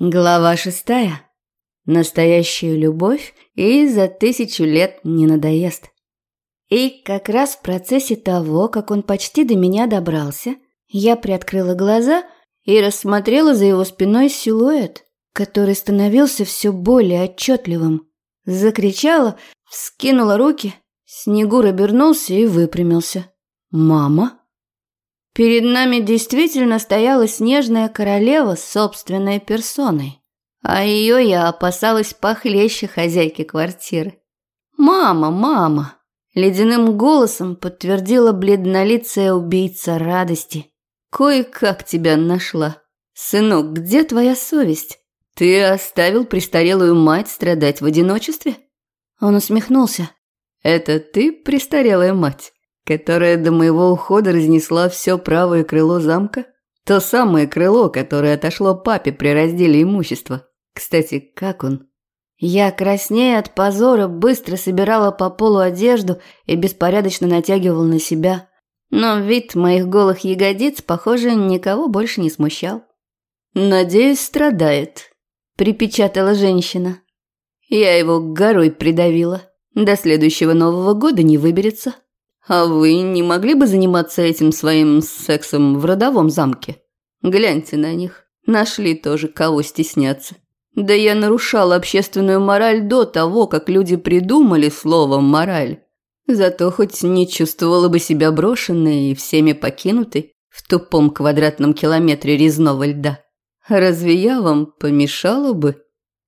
Глава шестая. Настоящая любовь и за тысячу лет не надоест. И как раз в процессе того, как он почти до меня добрался, я приоткрыла глаза и рассмотрела за его спиной силуэт, который становился все более отчетливым. Закричала, вскинула руки, Снегур обернулся и выпрямился. «Мама?» Перед нами действительно стояла снежная королева с собственной персоной. А ее я опасалась похлеще хозяйки квартиры. «Мама, мама!» – ледяным голосом подтвердила бледнолицая убийца радости. «Кое-как тебя нашла. Сынок, где твоя совесть? Ты оставил престарелую мать страдать в одиночестве?» Он усмехнулся. «Это ты престарелая мать?» Которая до моего ухода разнесла все правое крыло замка? То самое крыло, которое отошло папе при разделе имущества. Кстати, как он? Я, краснея от позора, быстро собирала по полу одежду и беспорядочно натягивала на себя. Но вид моих голых ягодиц, похоже, никого больше не смущал. «Надеюсь, страдает», – припечатала женщина. Я его горой придавила. До следующего Нового года не выберется. А вы не могли бы заниматься этим своим сексом в родовом замке? Гляньте на них. Нашли тоже кого стесняться. Да я нарушала общественную мораль до того, как люди придумали слово «мораль». Зато хоть не чувствовала бы себя брошенной и всеми покинутой в тупом квадратном километре резного льда. Разве я вам помешала бы?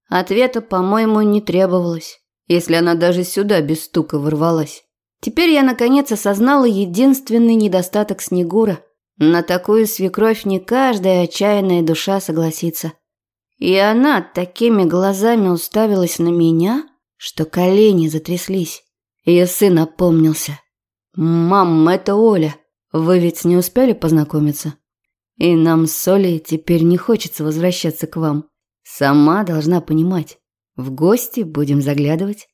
Ответа, по-моему, не требовалось, если она даже сюда без стука ворвалась. Теперь я наконец осознала единственный недостаток Снегура. На такую свекровь не каждая отчаянная душа согласится. И она такими глазами уставилась на меня, что колени затряслись. Ее сын опомнился. «Мам, это Оля. Вы ведь не успели познакомиться? И нам с Олей теперь не хочется возвращаться к вам. Сама должна понимать. В гости будем заглядывать.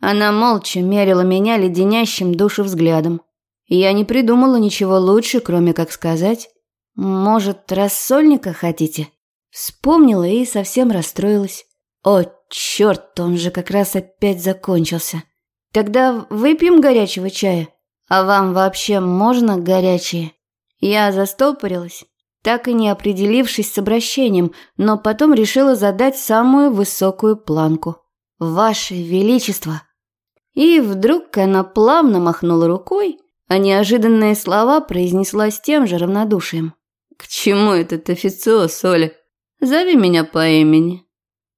Она молча мерила меня леденящим душу взглядом. Я не придумала ничего лучше, кроме как сказать «Может, рассольника хотите?» Вспомнила и совсем расстроилась. «О, черт, он же как раз опять закончился. Тогда выпьем горячего чая? А вам вообще можно горячее?» Я застопорилась, так и не определившись с обращением, но потом решила задать самую высокую планку. «Ваше Величество!» И вдруг она плавно махнула рукой, а неожиданные слова произнесла с тем же равнодушием. «К чему этот официоз, Оля? Зови меня по имени».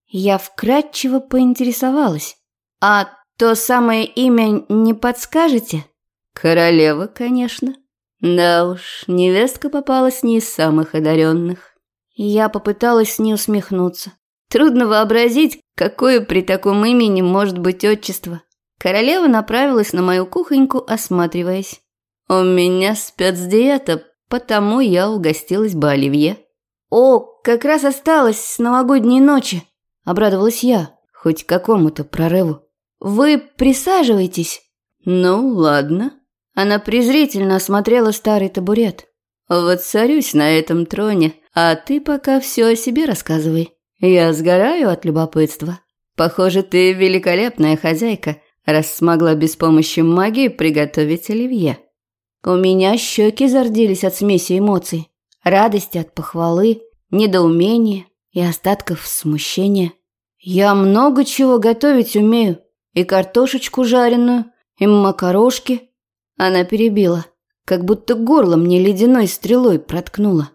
Я вкратчиво поинтересовалась. «А то самое имя не подскажете?» «Королева, конечно». Да уж, невестка попалась не из самых одаренных. Я попыталась не усмехнуться. Трудно вообразить, какое при таком имени может быть отчество. Королева направилась на мою кухоньку, осматриваясь. «У меня спецдиета, потому я угостилась бы оливье». «О, как раз осталось с новогодней ночи», – обрадовалась я, хоть какому-то прорыву. «Вы присаживайтесь». «Ну, ладно». Она презрительно осмотрела старый табурет. Вот царюсь на этом троне, а ты пока все о себе рассказывай. Я сгораю от любопытства. Похоже, ты великолепная хозяйка» раз смогла без помощи магии приготовить оливье. У меня щеки зарделись от смеси эмоций. Радости от похвалы, недоумения и остатков смущения. Я много чего готовить умею. И картошечку жареную, и макарошки. Она перебила, как будто горло мне ледяной стрелой проткнула.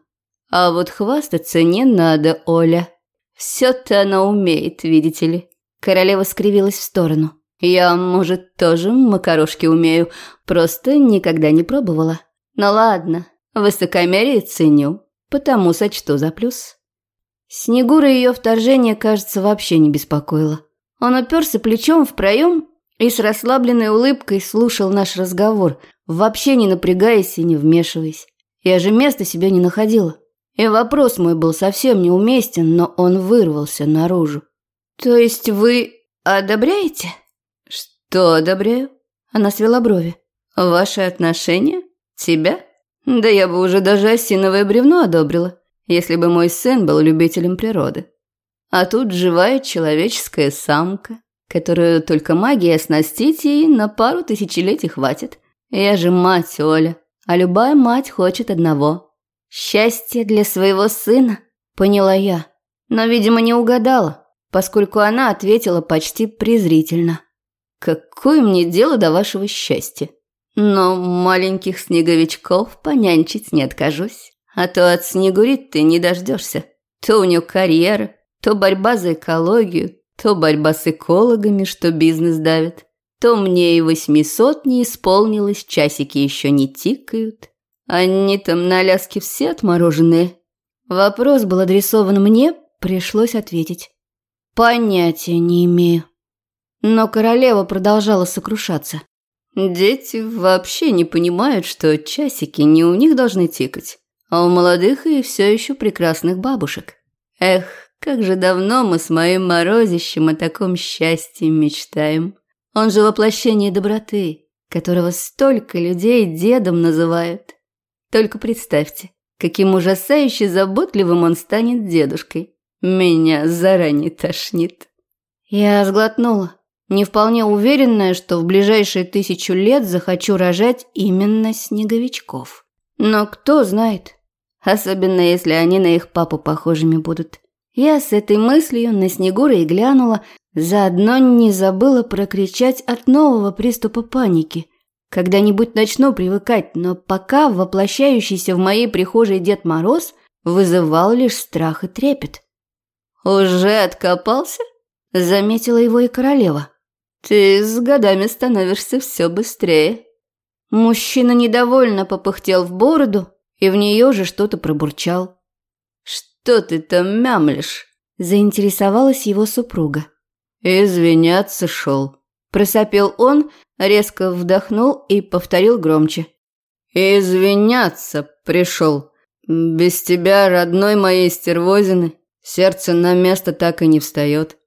А вот хвастаться не надо, Оля. Все-то она умеет, видите ли. Королева скривилась в сторону. Я, может, тоже макарошки умею, просто никогда не пробовала. Ну ладно, высокомерие ценю, потому сочту за плюс. Снегура ее вторжение, кажется, вообще не беспокоило. Он уперся плечом в проем и с расслабленной улыбкой слушал наш разговор, вообще не напрягаясь и не вмешиваясь. Я же места себе не находила. И вопрос мой был совсем неуместен, но он вырвался наружу. «То есть вы одобряете?» «Что одобряю?» Она свела брови. «Ваши отношения? Тебя? Да я бы уже даже осиновое бревно одобрила, если бы мой сын был любителем природы». А тут живая человеческая самка, которую только магия оснастить ей на пару тысячелетий хватит. Я же мать Оля, а любая мать хочет одного. Счастье для своего сына, поняла я. Но, видимо, не угадала, поскольку она ответила почти презрительно. Какое мне дело до вашего счастья? Но маленьких снеговичков понянчить не откажусь. А то от Снегурит ты не дождешься. То у нее карьера, то борьба за экологию, то борьба с экологами, что бизнес давит. То мне и восьмисот не исполнилось, часики еще не тикают. Они там на Аляске все отмороженные. Вопрос был адресован мне, пришлось ответить. Понятия не имею. Но королева продолжала сокрушаться. Дети вообще не понимают, что часики не у них должны тикать, а у молодых и все еще прекрасных бабушек. Эх, как же давно мы с моим морозищем о таком счастье мечтаем. Он же воплощение доброты, которого столько людей дедом называют. Только представьте, каким ужасающе заботливым он станет дедушкой. Меня заранее тошнит. Я сглотнула не вполне уверенная, что в ближайшие тысячу лет захочу рожать именно снеговичков. Но кто знает, особенно если они на их папу похожими будут. Я с этой мыслью на Снегура и глянула, заодно не забыла прокричать от нового приступа паники. Когда-нибудь начну привыкать, но пока воплощающийся в моей прихожей Дед Мороз вызывал лишь страх и трепет. «Уже откопался?» – заметила его и королева. Ты с годами становишься все быстрее. Мужчина недовольно попыхтел в бороду и в нее же что-то пробурчал. Что ты там мямлишь? Заинтересовалась его супруга. Извиняться шел. Просопел он, резко вдохнул и повторил громче. Извиняться пришел. Без тебя, родной моей стервозины, сердце на место так и не встает.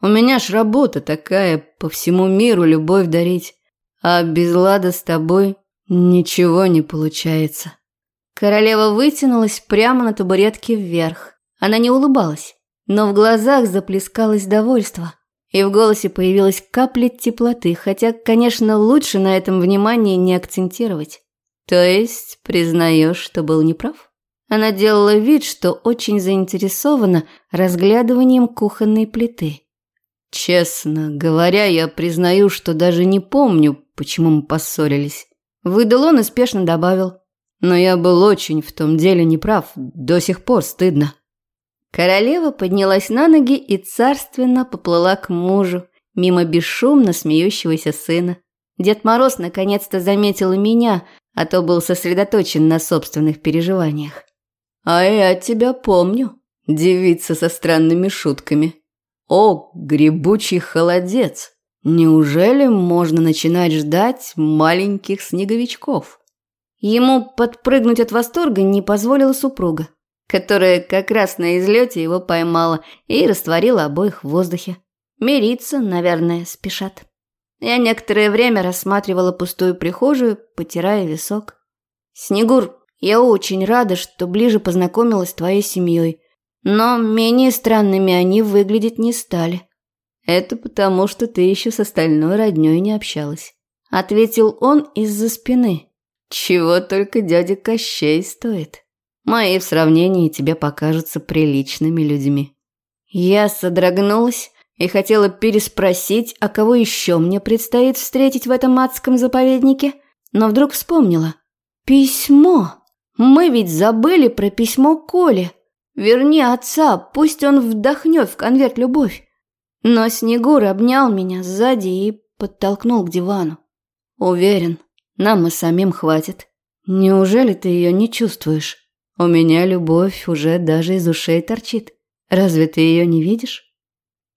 У меня ж работа такая, по всему миру любовь дарить. А без лада с тобой ничего не получается. Королева вытянулась прямо на табуретке вверх. Она не улыбалась, но в глазах заплескалось довольство. И в голосе появилась капля теплоты, хотя, конечно, лучше на этом внимание не акцентировать. То есть, признаешь, что был неправ? Она делала вид, что очень заинтересована разглядыванием кухонной плиты. Честно говоря, я признаю, что даже не помню, почему мы поссорились. Выдал он и спешно добавил. Но я был очень в том деле неправ, до сих пор стыдно. Королева поднялась на ноги и царственно поплыла к мужу, мимо бесшумно смеющегося сына. Дед Мороз наконец-то заметил меня, а то был сосредоточен на собственных переживаниях. «А я тебя помню, девица со странными шутками», о, грибучий холодец! Неужели можно начинать ждать маленьких снеговичков? Ему подпрыгнуть от восторга не позволила супруга, которая как раз на излете его поймала и растворила обоих в воздухе. Мириться, наверное, спешат. Я некоторое время рассматривала пустую прихожую, потирая висок. «Снегур, я очень рада, что ближе познакомилась с твоей семьей. Но менее странными они выглядеть не стали. Это потому, что ты еще с остальной роднёй не общалась. Ответил он из-за спины. Чего только дядя Кощей стоит. Мои в сравнении тебе покажутся приличными людьми. Я содрогнулась и хотела переспросить, а кого еще мне предстоит встретить в этом адском заповеднике, но вдруг вспомнила. Письмо. Мы ведь забыли про письмо Коле. Верни отца, пусть он вдохнет в конверт любовь. Но Снегур обнял меня сзади и подтолкнул к дивану. Уверен, нам и самим хватит. Неужели ты ее не чувствуешь? У меня любовь уже даже из ушей торчит. Разве ты ее не видишь?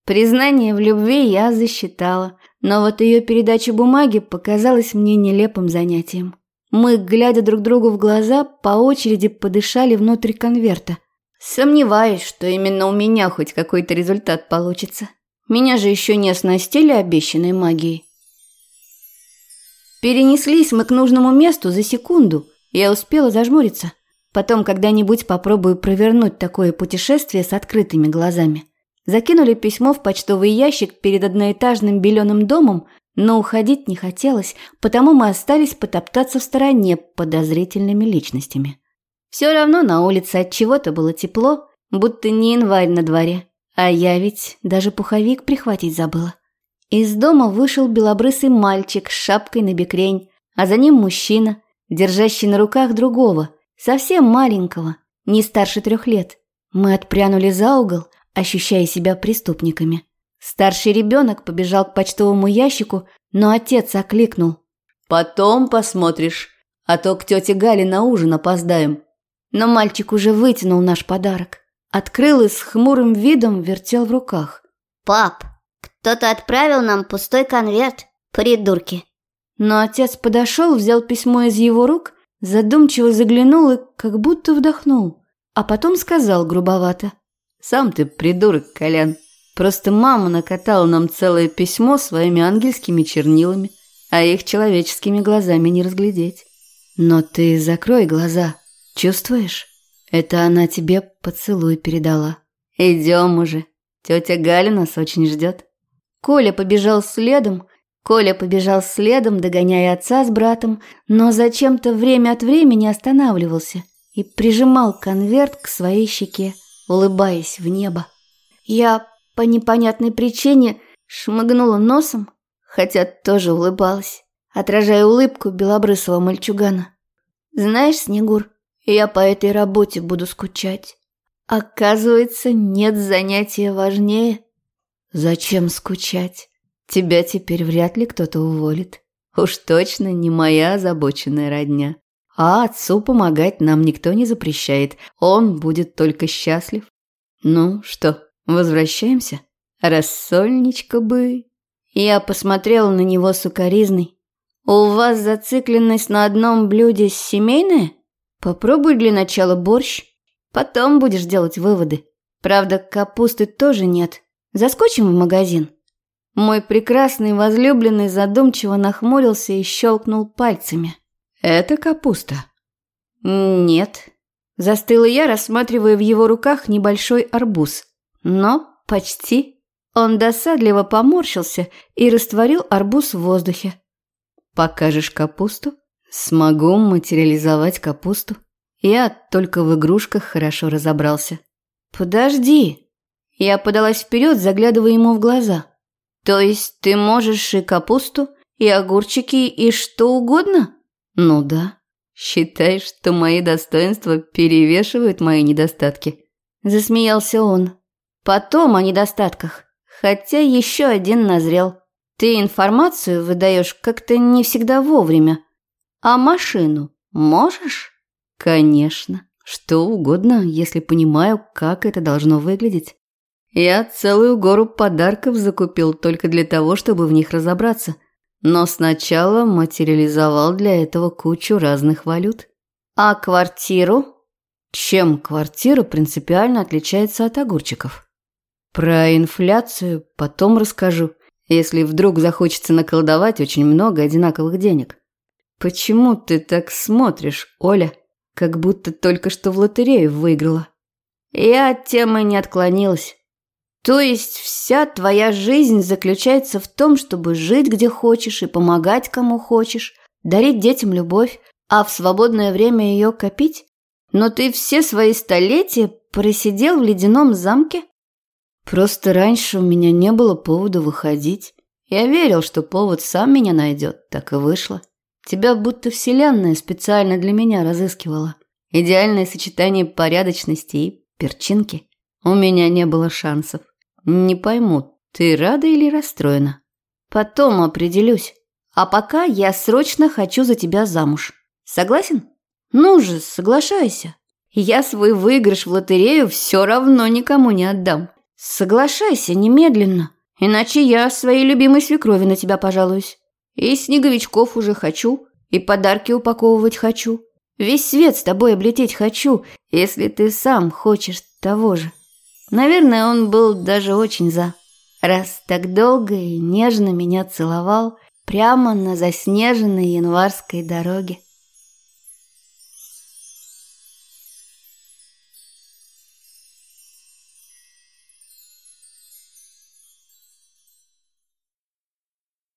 Признание в любви я засчитала, но вот ее передача бумаги показалась мне нелепым занятием. Мы, глядя друг другу в глаза, по очереди подышали внутрь конверта – Сомневаюсь, что именно у меня хоть какой-то результат получится. Меня же еще не оснастили обещанной магией. Перенеслись мы к нужному месту за секунду. Я успела зажмуриться. Потом когда-нибудь попробую провернуть такое путешествие с открытыми глазами. закинули письмо в почтовый ящик перед одноэтажным беленым домом, но уходить не хотелось, потому мы остались потоптаться в стороне подозрительными личностями. Все равно на улице от чего-то было тепло, будто не январь на дворе, а я ведь даже пуховик прихватить забыла. Из дома вышел белобрысый мальчик с шапкой на бекрень, а за ним мужчина, держащий на руках другого, совсем маленького, не старше трех лет. Мы отпрянули за угол, ощущая себя преступниками. Старший ребенок побежал к почтовому ящику, но отец окликнул. «Потом посмотришь, а то к тете Гале на ужин опоздаем». Но мальчик уже вытянул наш подарок. Открыл и с хмурым видом вертел в руках. «Пап, кто-то отправил нам пустой конверт, придурки». Но отец подошел, взял письмо из его рук, задумчиво заглянул и как будто вдохнул. А потом сказал грубовато. «Сам ты придурок, Колян. Просто мама накатала нам целое письмо своими ангельскими чернилами, а их человеческими глазами не разглядеть. Но ты закрой глаза, чувствуешь? Это она тебе поцелуй передала. Идем уже. Тетя Галя нас очень ждет. Коля побежал следом, Коля побежал следом, догоняя отца с братом, но зачем-то время от времени останавливался и прижимал конверт к своей щеке, улыбаясь в небо. Я по непонятной причине шмыгнула носом, хотя тоже улыбалась, отражая улыбку белобрысого мальчугана. «Знаешь, Снегур, я по этой работе буду скучать. Оказывается, нет занятия важнее». «Зачем скучать? Тебя теперь вряд ли кто-то уволит. Уж точно не моя озабоченная родня. А отцу помогать нам никто не запрещает, он будет только счастлив. Ну что, Возвращаемся? Рассольничка бы. Я посмотрела на него сукоризной. У вас зацикленность на одном блюде семейная? Попробуй для начала борщ. Потом будешь делать выводы. Правда, капусты тоже нет. Заскочим в магазин. Мой прекрасный возлюбленный задумчиво нахмурился и щелкнул пальцами. «Это капуста?» «Нет». Застыла я, рассматривая в его руках небольшой арбуз. Но почти. Он досадливо поморщился и растворил арбуз в воздухе. «Покажешь капусту?» «Смогу материализовать капусту. Я только в игрушках хорошо разобрался». «Подожди». Я подалась вперед, заглядывая ему в глаза. «То есть ты можешь и капусту, и огурчики, и что угодно?» «Ну да. Считаешь, что мои достоинства перевешивают мои недостатки?» Засмеялся он. Потом о недостатках. Хотя еще один назрел. Ты информацию выдаешь как-то не всегда вовремя. А машину можешь? Конечно. Что угодно, если понимаю, как это должно выглядеть. Я целую гору подарков закупил только для того, чтобы в них разобраться. Но сначала материализовал для этого кучу разных валют. А квартиру? Чем квартира принципиально отличается от огурчиков? Про инфляцию потом расскажу, если вдруг захочется наколдовать очень много одинаковых денег. Почему ты так смотришь, Оля, как будто только что в лотерею выиграла? Я от темы не отклонилась. То есть вся твоя жизнь заключается в том, чтобы жить где хочешь и помогать кому хочешь, дарить детям любовь, а в свободное время ее копить? Но ты все свои столетия просидел в ледяном замке? Просто раньше у меня не было повода выходить. Я верил, что повод сам меня найдет, так и вышло. Тебя будто вселенная специально для меня разыскивала. Идеальное сочетание порядочности и перчинки. У меня не было шансов. Не пойму, ты рада или расстроена? Потом определюсь. А пока я срочно хочу за тебя замуж. Согласен? Ну же, соглашайся. Я свой выигрыш в лотерею все равно никому не отдам. Соглашайся немедленно, иначе я своей любимой свекрови на тебя пожалуюсь. И снеговичков уже хочу, и подарки упаковывать хочу. Весь свет с тобой облететь хочу, если ты сам хочешь того же. Наверное, он был даже очень за. Раз так долго и нежно меня целовал прямо на заснеженной январской дороге.